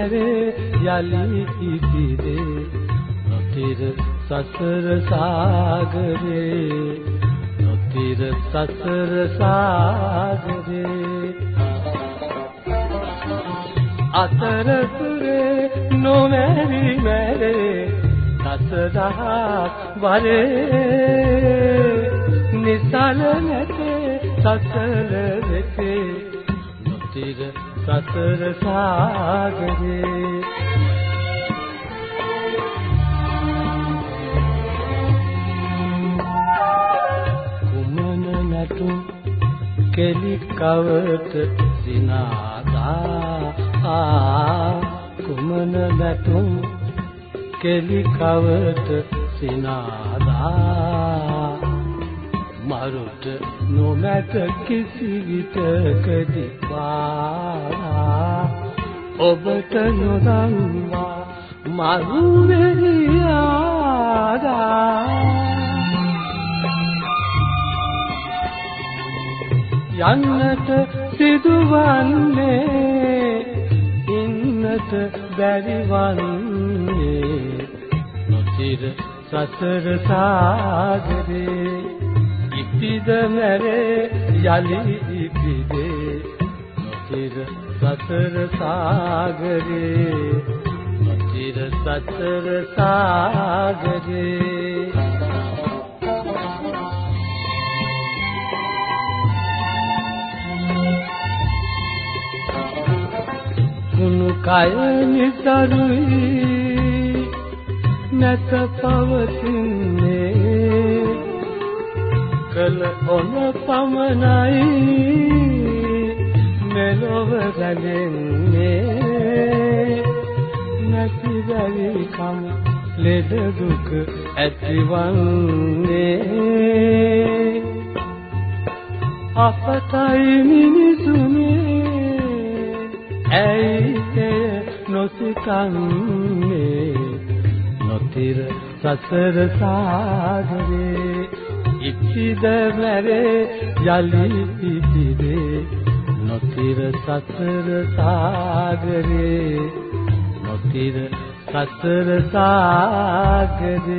මැරේ යලි ඉපිදේ නොතිර සසර සාගරේ නොතිර සසර සාගරේ අතරතුරේ නොමැරි මැරේ දසදහක් වරේ නිසල නැතේ සසල වෙතේ නොතිර සසර සාගරේ. කුමන නැටුම් කෙලි කවට සිනාදා ආ කුමන නැටුම් කෙලි කවට සිනාදා මරුට නොමැත කිසි විටකදී පාරා ඔබට නොදන්වා මරු වෙරියාදා යන්නට සිදුවන්නේ ඉන්නට බැරිවන්නේ. නොතිර සසර සාගරේ ඉපිද මැරේ යලි ඉපිදේ නොතිර සසර සාගරේ නොතිර සසර සාගරේ කුණු කය නිසරුයි නැත පවතින්නේ කල ඔන පමණයි. මෙලොව රැඳෙන්නේ නැති බැරි කම ලෙඩ දුක ඇතිවන්නේ. අපතයි මිනිසුනේ. ඇයි නොසිතන්නේ? නොතිර සසර සාගරේ ඉච්ඡිද මැරේ යලි ඉපිදේ නොතිර සසර සාගරේ නොතිර සසර සාගරේ.